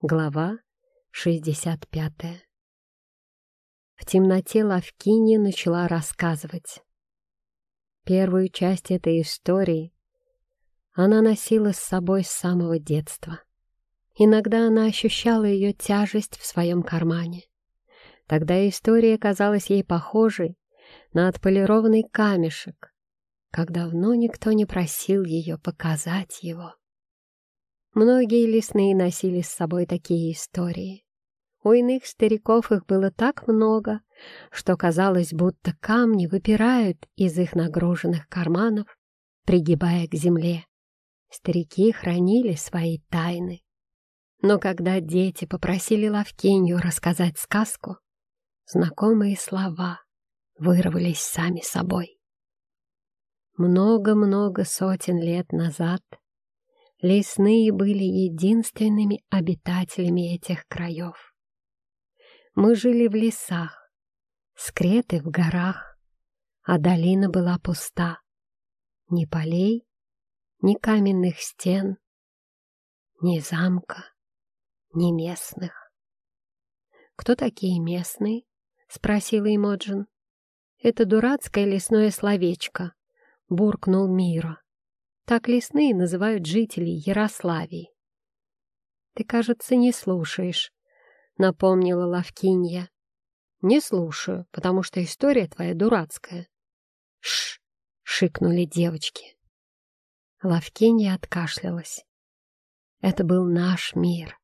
Глава 65 В темноте Лавкини начала рассказывать. Первую часть этой истории она носила с собой с самого детства. Иногда она ощущала ее тяжесть в своем кармане. Тогда история казалась ей похожей на отполированный камешек, как давно никто не просил ее показать его. Многие лесные носили с собой такие истории. У иных стариков их было так много, что казалось, будто камни выпирают из их нагруженных карманов, пригибая к земле. Старики хранили свои тайны. Но когда дети попросили Лавкенью рассказать сказку, знакомые слова вырвались сами собой. Много-много сотен лет назад Лесные были единственными обитателями этих краев. Мы жили в лесах, скреты в горах, а долина была пуста. Ни полей, ни каменных стен, ни замка, ни местных. «Кто такие местные?» — спросила Эмоджин. «Это дурацкое лесное словечко», — буркнул Мира. Так лесные называют жителей Ярославии. «Ты, кажется, не слушаешь», — напомнила Лавкинья. «Не слушаю, потому что история твоя дурацкая». «Ш!» — шикнули девочки. Лавкинья откашлялась. «Это был наш мир,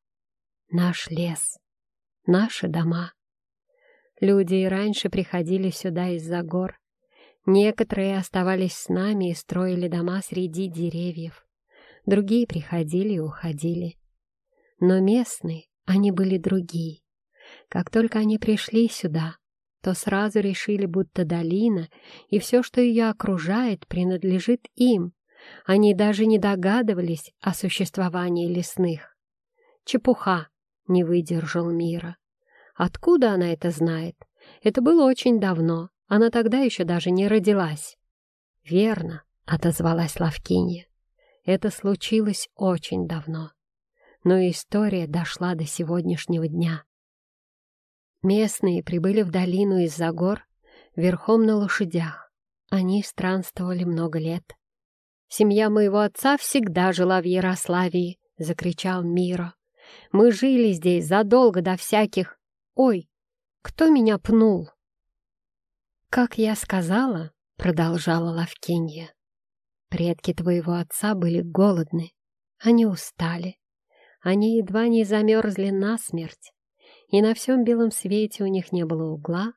наш лес, наши дома. Люди и раньше приходили сюда из-за гор, Некоторые оставались с нами и строили дома среди деревьев. Другие приходили и уходили. Но местные, они были другие. Как только они пришли сюда, то сразу решили, будто долина и все, что ее окружает, принадлежит им. Они даже не догадывались о существовании лесных. Чепуха не выдержал мира. Откуда она это знает? Это было очень давно, она тогда еще даже не родилась. «Верно», — отозвалась Лавкинья. «Это случилось очень давно. Но история дошла до сегодняшнего дня. Местные прибыли в долину из-за гор верхом на лошадях. Они странствовали много лет. «Семья моего отца всегда жила в Ярославии», — закричал Миро. «Мы жили здесь задолго до всяких... Ой, кто меня пнул?» «Как я сказала», — продолжала Лавкинья, «предки твоего отца были голодны, они устали, они едва не замерзли насмерть, и на всем белом свете у них не было угла,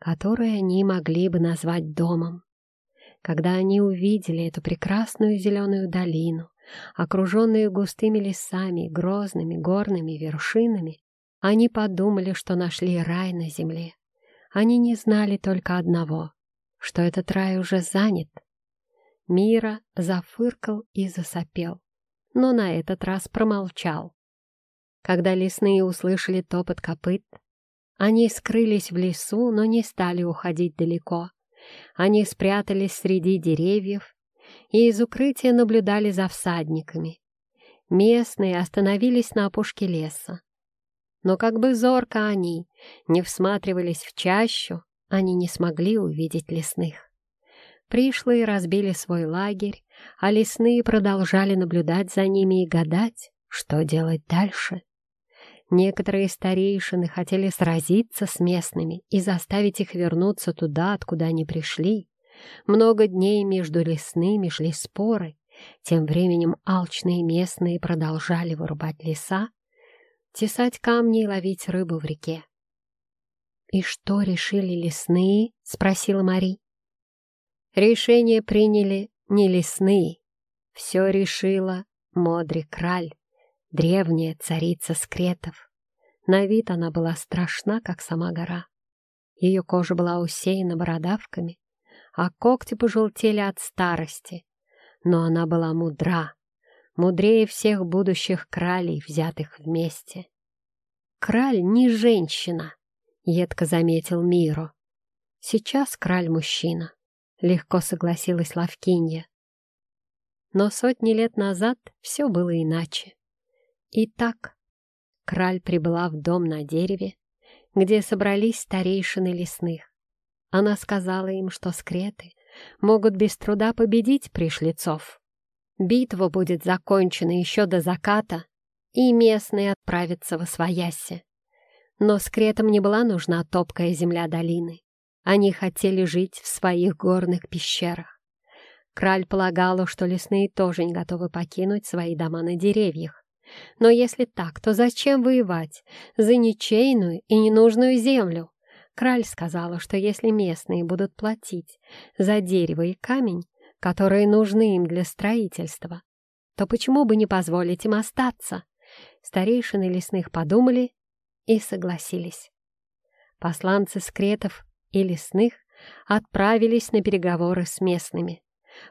который они могли бы назвать домом. Когда они увидели эту прекрасную зеленую долину, окруженную густыми лесами, грозными горными вершинами, они подумали, что нашли рай на земле. Они не знали только одного, что этот рай уже занят. Мира зафыркал и засопел, но на этот раз промолчал. Когда лесные услышали топот копыт, они скрылись в лесу, но не стали уходить далеко. Они спрятались среди деревьев и из укрытия наблюдали за всадниками. Местные остановились на опушке леса. Но как бы зорко они не всматривались в чащу, они не смогли увидеть лесных. Пришлые разбили свой лагерь, а лесные продолжали наблюдать за ними и гадать, что делать дальше. Некоторые старейшины хотели сразиться с местными и заставить их вернуться туда, откуда они пришли. Много дней между лесными шли споры. Тем временем алчные местные продолжали вырубать леса тесать камни и ловить рыбу в реке. «И что решили лесные?» — спросила Мари. «Решение приняли не лесные. Все решила Модри Краль, древняя царица скретов. На вид она была страшна, как сама гора. Ее кожа была усеяна бородавками, а когти пожелтели от старости. Но она была мудра, мудрее всех будущих кралей, взятых вместе. «Краль не женщина», — едко заметил Миро. «Сейчас краль мужчина», — легко согласилась Лавкинья. Но сотни лет назад все было иначе. Итак, Краль прибыла в дом на дереве, где собрались старейшины лесных. Она сказала им, что скреты могут без труда победить пришлицов. Битва будет закончена еще до заката, и местные отправятся во свояси. Но скретам не была нужна топкая земля долины. Они хотели жить в своих горных пещерах. Краль полагала, что лесные тоже не готовы покинуть свои дома на деревьях. Но если так, то зачем воевать за ничейную и ненужную землю? Краль сказала, что если местные будут платить за дерево и камень, которые нужны им для строительства, то почему бы не позволить им остаться? Старейшины лесных подумали и согласились. Посланцы скретов и лесных отправились на переговоры с местными.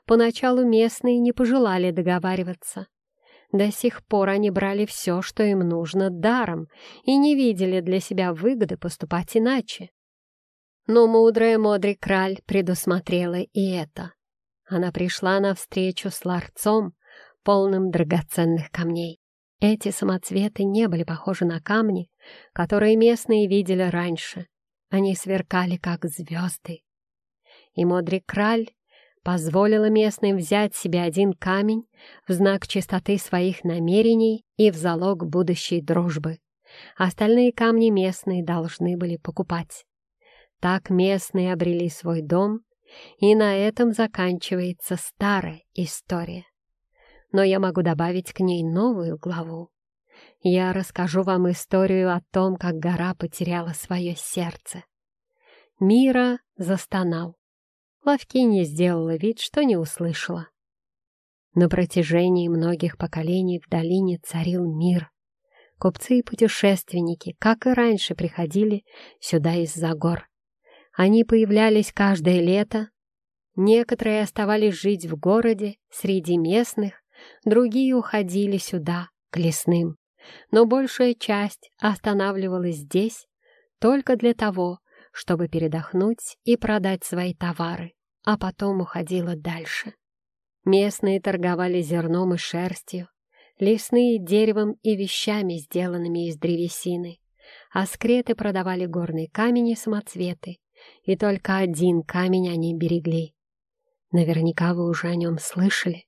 Поначалу местные не пожелали договариваться. До сих пор они брали все, что им нужно, даром, и не видели для себя выгоды поступать иначе. Но мудрая Модри Краль предусмотрела и это. Она пришла навстречу с ларцом, полным драгоценных камней. Эти самоцветы не были похожи на камни, которые местные видели раньше. Они сверкали, как звезды. И Модри Краль позволила местным взять себе один камень в знак чистоты своих намерений и в залог будущей дружбы. Остальные камни местные должны были покупать. Так местные обрели свой дом, и на этом заканчивается старая история. Но я могу добавить к ней новую главу. Я расскажу вам историю о том, как гора потеряла свое сердце. Мира застонал. Лавкинья сделала вид, что не услышала. На протяжении многих поколений в долине царил мир. Купцы и путешественники, как и раньше, приходили сюда из-за гор. Они появлялись каждое лето. Некоторые оставались жить в городе, среди местных, другие уходили сюда, к лесным. Но большая часть останавливалась здесь только для того, чтобы передохнуть и продать свои товары, а потом уходила дальше. Местные торговали зерном и шерстью, лесные деревом и вещами, сделанными из древесины, а скреты продавали горные камни и самоцветы, и только один камень они берегли. Наверняка вы уже о нем слышали.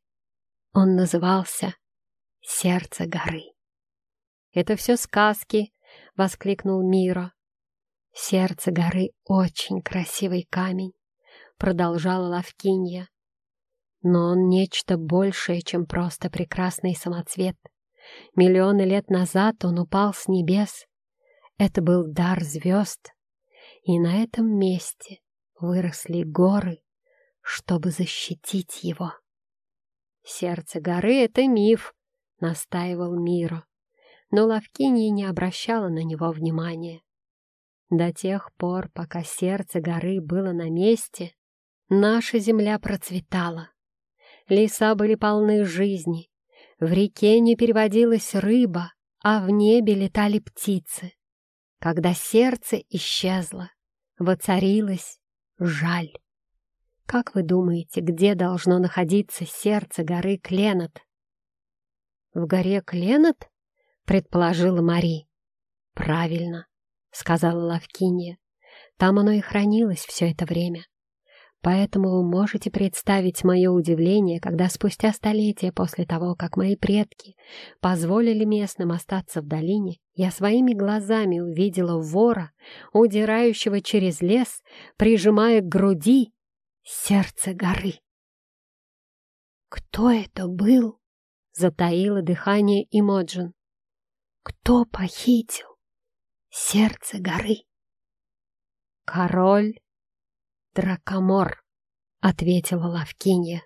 Он назывался «Сердце горы». «Это все сказки!» — воскликнул Миро. «Сердце горы — очень красивый камень», — продолжала Лавкинья. «Но он нечто большее, чем просто прекрасный самоцвет. Миллионы лет назад он упал с небес. Это был дар звезд, и на этом месте выросли горы, чтобы защитить его». «Сердце горы — это миф», — настаивал Миро, но Лавкинья не обращала на него внимания. До тех пор, пока сердце горы было на месте, наша земля процветала. Леса были полны жизни, в реке не переводилась рыба, а в небе летали птицы. Когда сердце исчезло, воцарилась жаль. Как вы думаете, где должно находиться сердце горы Кленот? В горе Кленот? Предположила Мари. Правильно. — сказала Лавкинья. «Там оно и хранилось все это время. Поэтому вы можете представить мое удивление, когда спустя столетия после того, как мои предки позволили местным остаться в долине, я своими глазами увидела вора, удирающего через лес, прижимая к груди сердце горы. «Кто это был?» — затаило дыхание Имоджин. «Кто похитил?» сердце горы. «Король Дракомор», — ответила Лавкинья.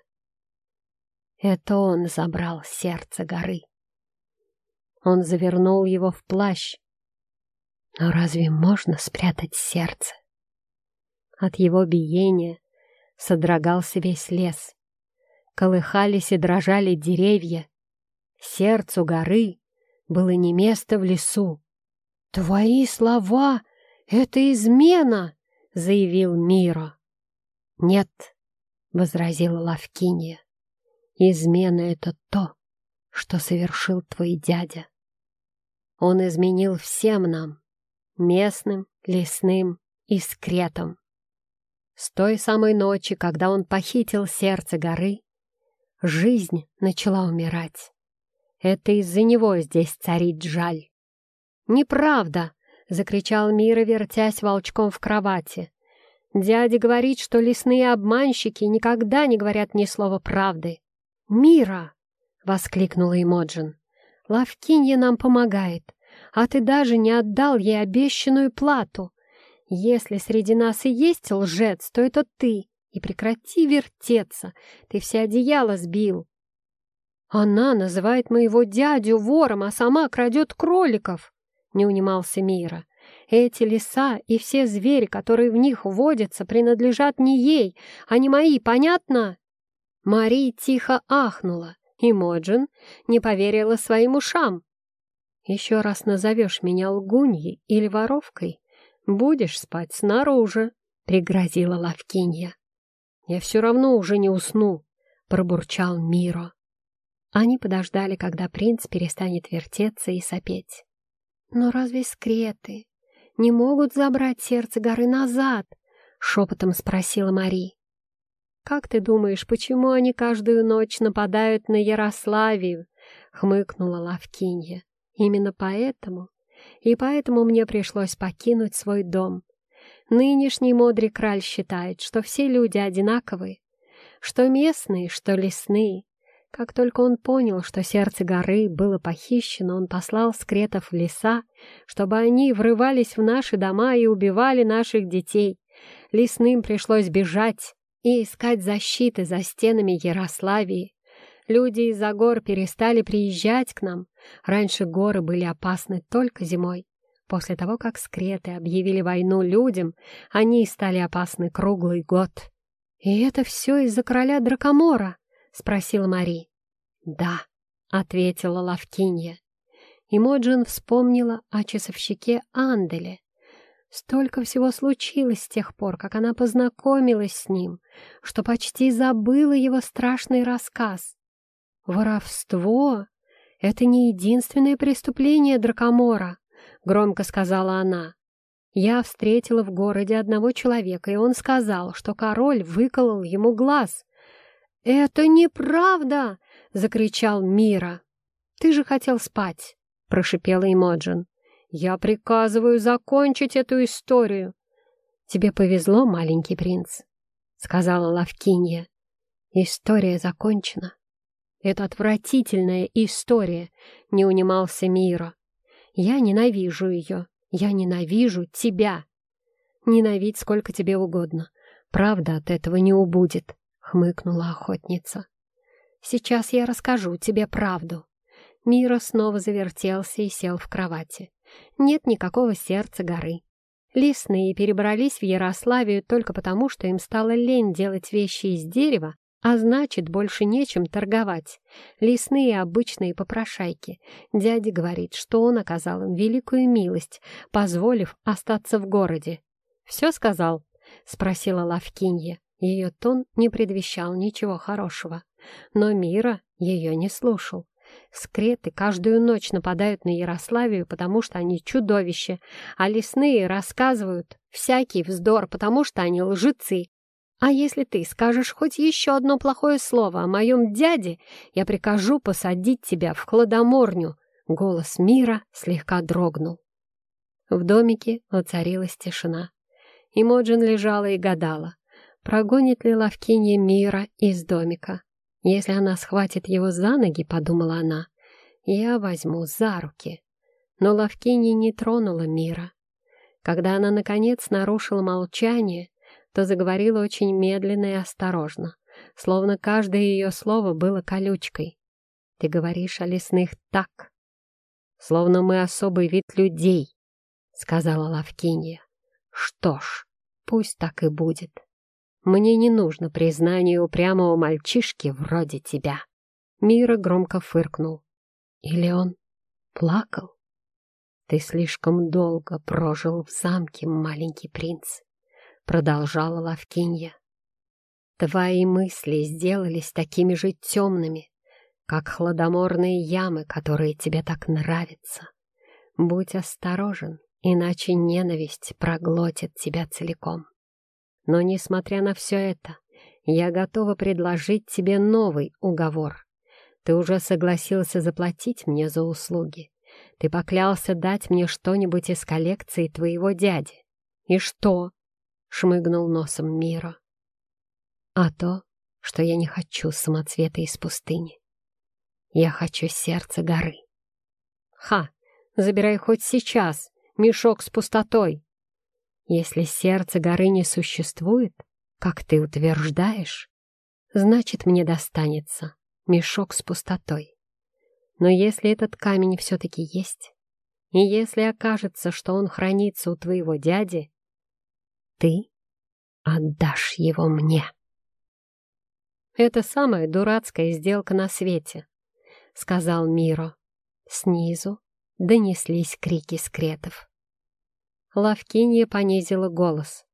Это он забрал сердце горы. Он завернул его в плащ. Но разве можно спрятать сердце? От его биения содрогался весь лес. Колыхались и дрожали деревья. Сердцу горы было не место в лесу. «Твои слова — это измена!» — заявил Миро. «Нет», — возразила Лавкинья, — «измена — это то, что совершил твой дядя». Он изменил всем нам, местным, лесным и скретом. С той самой ночи, когда он похитил сердце горы, жизнь начала умирать. Это из-за него здесь царит жаль. «Неправда!» — закричал Мира, вертясь волчком в кровати. «Дядя говорит, что лесные обманщики никогда не говорят ни слова правды». «Мира!» — воскликнула Эмоджин. «Лавкинья нам помогает, а ты даже не отдал ей обещанную плату. Если среди нас и есть лжец, то это ты. И прекрати вертеться, ты все одеяло сбил. Она называет моего дядю вором, а сама крадет кроликов, не унимался Мира. Эти леса и все звери, которые в них водятся, принадлежат не ей, а не мои, понятно? Мари тихо ахнула, и Моджин не поверила своим ушам. «Еще раз назовешь меня лгуньей или воровкой, «Будешь спать снаружи», — пригрозила Лавкинья. «Я все равно уже не усну», — пробурчал Миро. Они подождали, когда принц перестанет вертеться и сопеть. «Но разве скреты не могут забрать сердце горы назад?» — шепотом спросила Мари. «Как ты думаешь, почему они каждую ночь нападают на Ярославию?» — хмыкнула Лавкинья. «Именно поэтому и поэтому мне пришлось покинуть свой дом. Нынешний мудрый краль считает, что все люди одинаковые, что местные, что лесные. Как только он понял, что сердце горы было похищено, он послал скретов в леса, чтобы они врывались в наши дома и убивали наших детей. Лесным пришлось бежать и искать защиты за стенами Ярославии. Люди из-за гор перестали приезжать к нам. Раньше горы были опасны только зимой. После того, как скреты объявили войну людям, они стали опасны круглый год. «И это все из-за короля Дракомора?» — спросила Мари. «Да», — ответила Лавкинья. И Моджин вспомнила о часовщике Анделе. Столько всего случилось с тех пор, как она познакомилась с ним, что почти забыла его страшный рассказ. «Воровство — это не единственное преступление Дракомора», — громко сказала она. «Я встретила в городе одного человека, и он сказал, что король выколол ему глаз». «Это неправда!» — закричал Мира. «Ты же хотел спать», — прошипела Эмоджин. «Я приказываю закончить эту историю». «Тебе повезло, маленький принц», — сказала Лавкинья. «История закончена». Это отвратительная история, не унимался Мира. Я ненавижу ее. Я ненавижу тебя. Ненавидь сколько тебе угодно. Правда от этого не убудет, хмыкнула охотница. Сейчас я расскажу тебе правду. Мира снова завертелся и сел в кровати. Нет никакого сердца горы. Лесные перебрались в Ярославию только потому, что им стало лень делать вещи из дерева, а значит, больше нечем торговать. Лесные обычные попрошайки. Дядя говорит, что он оказал им великую милость, позволив остаться в городе. «Все сказал?» — спросила Лавкинья. Ее тон не предвещал ничего хорошего. Но Мира ее не слушал. Скреты каждую ночь нападают на Ярославию, потому что они чудовища, а лесные рассказывают всякий вздор, потому что они лжецы, а если ты скажешь хоть еще одно плохое слово о моем дяде, я прикажу посадить тебя в кладоморню. Голос мира слегка дрогнул. В домике воцарилась тишина. И Моджин лежала и гадала, прогонит ли Лавкинья мира из домика. Если она схватит его за ноги, подумала она, я возьму за руки. Но Лавкинья не тронула мира. Когда она, наконец, нарушила молчание, то заговорила очень медленно и осторожно, словно каждое ее слово было колючкой. «Ты говоришь о лесных так, словно мы особый вид людей», — сказала Лавкинья. «Что ж, пусть так и будет. Мне не нужно признание упрямого мальчишки вроде тебя». Мира громко фыркнул. Или он плакал? Ты слишком долго прожил в замке, маленький принц продолжала Лавкинья. Твои мысли сделались такими же темными, как хладоморные ямы, которые тебе так нравятся. Будь осторожен, иначе ненависть проглотит тебя целиком. Но, несмотря на все это, я готова предложить тебе новый уговор. Ты уже согласился заплатить мне за услуги. Ты поклялся дать мне что-нибудь из коллекции твоего дяди. И что? — шмыгнул носом Мира. А то, что я не хочу самоцвета из пустыни. Я хочу сердце горы. Ха! Забирай хоть сейчас мешок с пустотой. Если сердце горы не существует, как ты утверждаешь, значит, мне достанется мешок с пустотой. Но если этот камень все-таки есть, и если окажется, что он хранится у твоего дяди, ты отдашь его мне. Это самая дурацкая сделка на свете, — сказал Миро. Снизу донеслись крики скретов. Лавкинья понизила голос.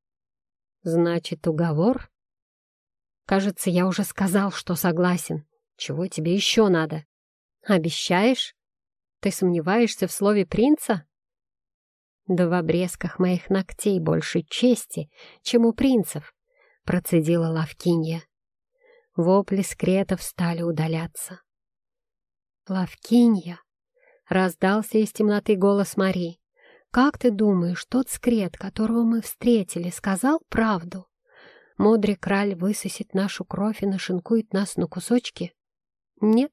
«Значит, уговор?» «Кажется, я уже сказал, что согласен. Чего тебе еще надо?» «Обещаешь? Ты сомневаешься в слове принца?» «Да в обрезках моих ногтей больше чести, чем у принцев», — процедила Лавкинья. Вопли скретов стали удаляться. «Лавкинья!» — раздался из темноты голос Мари. «Как ты думаешь, тот скрет, которого мы встретили, сказал правду? Мудрый краль высосет нашу кровь и нашинкует нас на кусочки?» «Нет,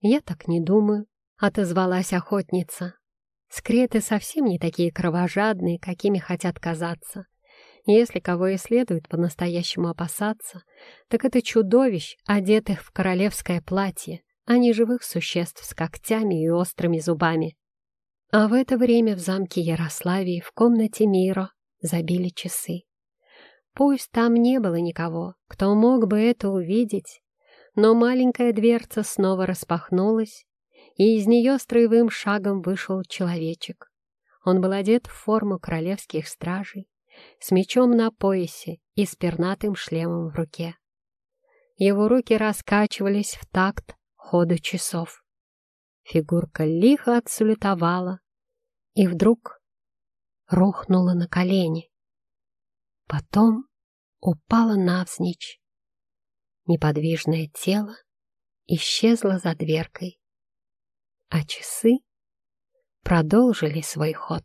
я так не думаю», — отозвалась охотница. «Скреты совсем не такие кровожадные, какими хотят казаться. Если кого и следует по-настоящему опасаться, так это чудовищ, одетых в королевское платье, а не живых существ с когтями и острыми зубами. А в это время в замке Ярославии в комнате Миро забили часы. Пусть там не было никого, кто мог бы это увидеть, но маленькая дверца снова распахнулась, и из нее строевым шагом вышел человечек. Он был одет в форму королевских стражей, с мечом на поясе и с пернатым шлемом в руке. Его руки раскачивались в такт ходу часов. Фигурка лихо отсулетовала и вдруг рухнула на колени. Потом упала навзничь. Неподвижное тело исчезло за дверкой, а часы продолжили свой ход.